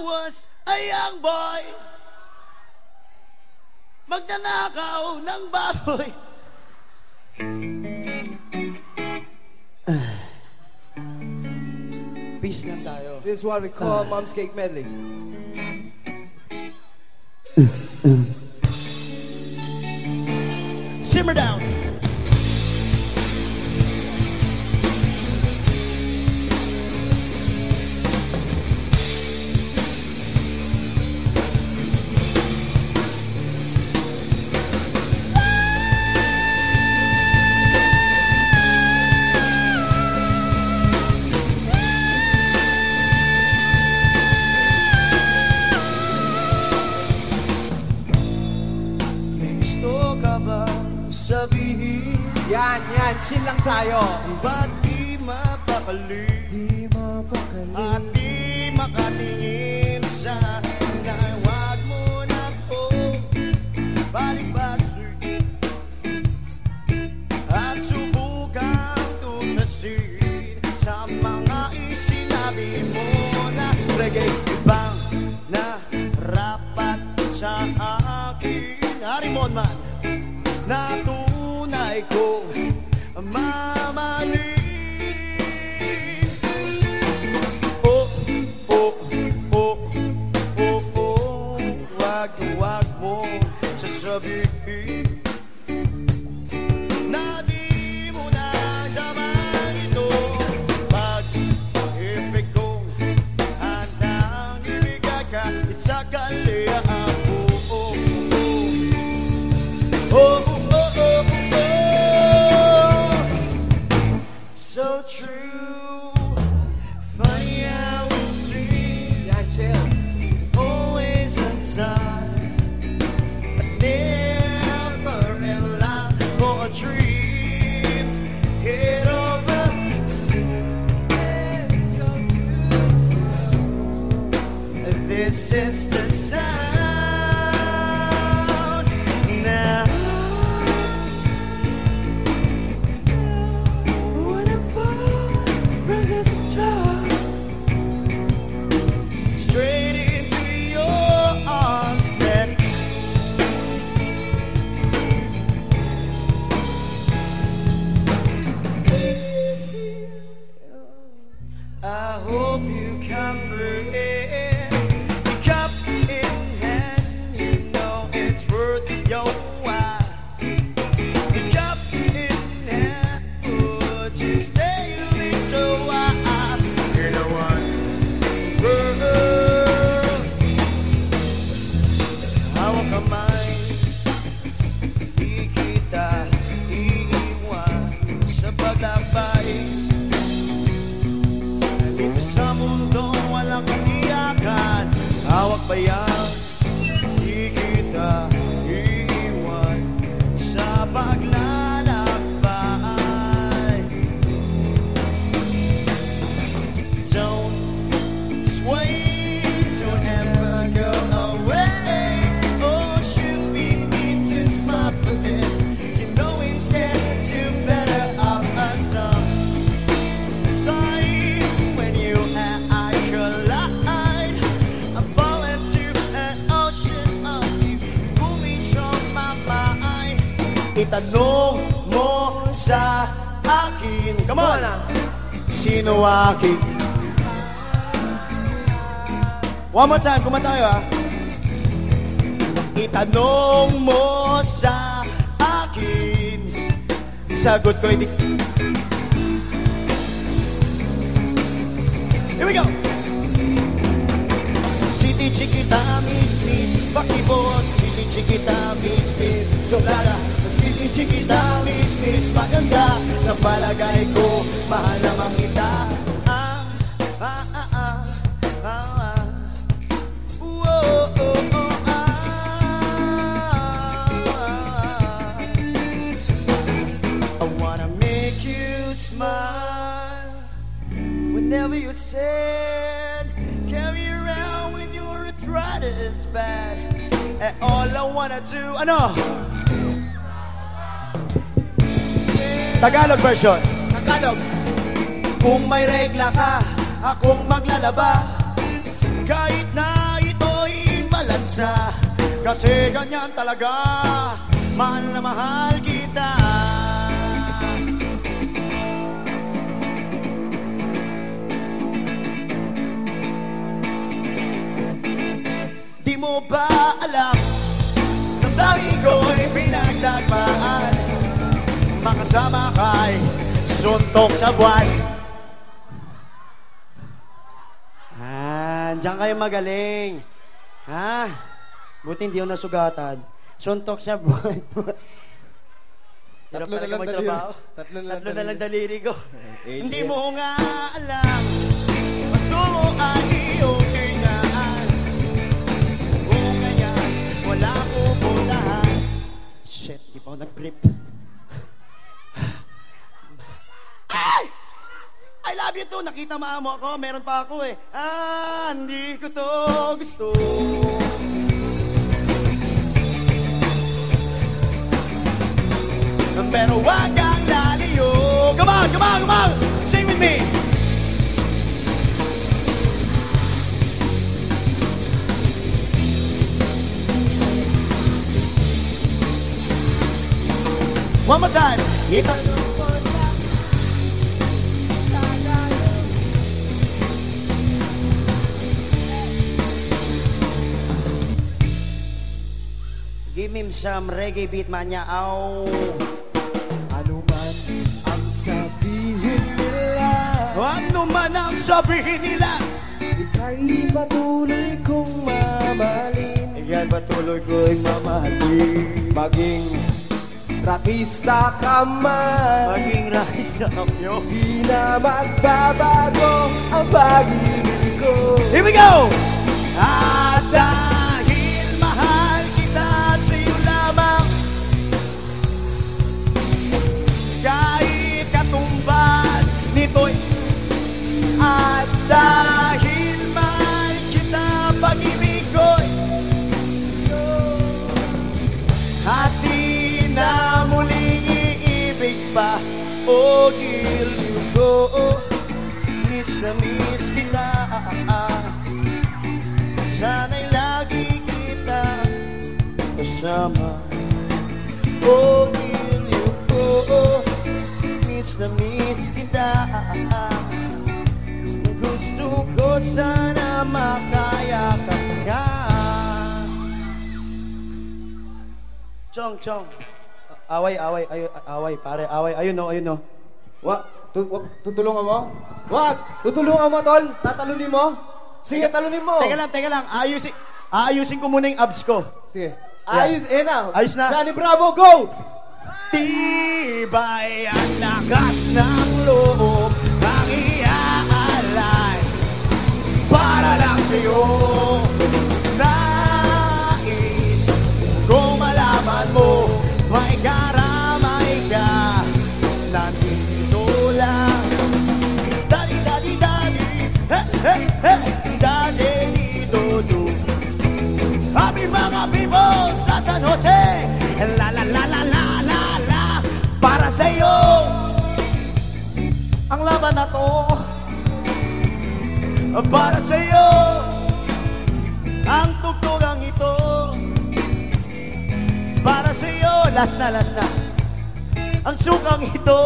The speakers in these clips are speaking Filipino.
was a young boy, magnanakaw ng baboy. Peace lang tayo. This is what we call ah. Mom's Cake Medley. Mm, mm. Simmer down. Yan, yan. Chill lang tayo. Ba't di mapakali? Di mapakali. At di makatingin sa Huwag mo na po Balik-balik At subukang tutasin Sa mga isinabi mo na Reggae ibang na rapat sa akin Harimon man na tunay ko mamaling Oh, Itanong mo sa akin, come on, sino akin? One more time, kumanta tayo ah. Itanong mo sa akin. Sagot ko hindi. Here we go! City Chiquita, Miss Miss. Pakibot, City Chiquita, Miss Miss. Sobrada Chiquita, Miss Miss Maganda Sa palagay ko, mahal naman kita Ah, ah, ah, ah, ah, ah. Whoa, oh, oh, ah. I wanna make you smile whenever you're sad. Carry around when your arthritis bad. And all I wanna do, ano? Tagalog version. Tagalog. Kung may regla ka, akong maglalaba Kahit na umaasa Kasi ganyan talaga Mahal na mahal kita Di mo ba alam Damdamin ko'y pinagdagmaan Makasama kay Suntok sa buwan Ah, diyan kayo magaling. Ha? Buti hindi yung nasugatan. Suntok sa buwan. Tatlo na lang daliri. Tatlo na lang Tatlo na lang daliri. ko. Hindi mo nga alam. Patungo ay iyong kailangan. Kung ganyan, wala ko punahan. Shit, di pa ako nag-brief. Too. Nakita maamo ako. Meron pa ako eh. Ah, hindi ko to gusto. Pero wag kang laliyo. Come on, come on, come on. Sing with me. One more time. Itanong Him some reggae beat, manya. Ow. Ano man ang sabihin nila. Ano man ang sabihin nila. Ika'y patuloy kong mamahalin. Ikaw ba tuloy ko'y mamahalin. Maging rakista ka man. Maging rahis na kamyo Di na magbabago ang pag-ibig ko. Here we go! At pa O giliw ko Miss na miss kita. Sana'y lagi kita kasama. O giliw ko Miss na miss kita. Gusto ko sana makayakap ka. Chong, chong. Away, away, ay, away, pare, away. Ayun no, ayun no. Wa, tu, wag, tutulungan mo? Wag! Tutulungan mo, tol! Tatalunin mo? Sige, talunin mo! Teka lang, teka lang. Ayusin, aayusin ko muna yung abs ko. Sige. Ayos, eh na! Ayos na. Johnny Bravo, go! Tibay ang lakas ng loob ang iaalay para lang sa'yo. Na to. Para sa iyo Ang tugtugang ito. Para sa iyo Last na, last na. Ang sukang ito.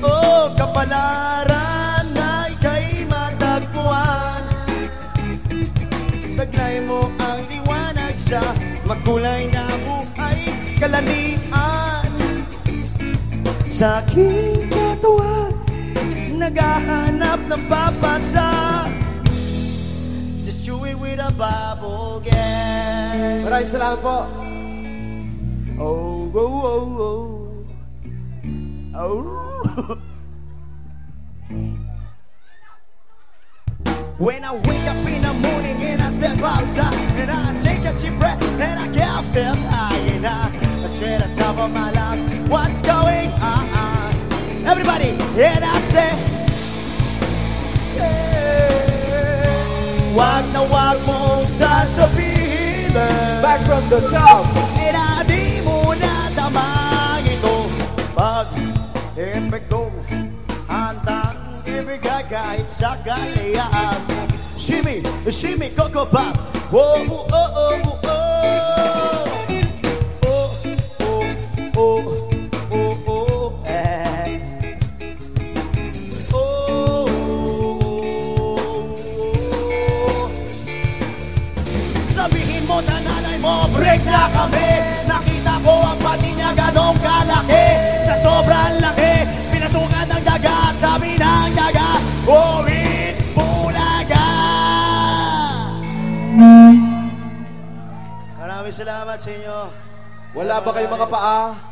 Oh, kapalaran na ika'y matagpuan. Taglay mo ang liwanag sa makulay na buhay kalanian Sa aking Naghahanap ng papasa. Just chew it with a bubble gang Maraming salamat po. Oh, oh, oh, oh. Oh. When I wake up in the morning and I step outside and I take a deep breath and I can't feel high and I, I at the top of my lungs, what's going on? Everybody, and I say, the top. Eh, di mo nadamang ito Pag epektong handang ibigay kahit sa kalayaan Shimmy, Shimmy Coco Pop. Oh, oh Oh, salamat sa inyo Wala ba kayong mga paa?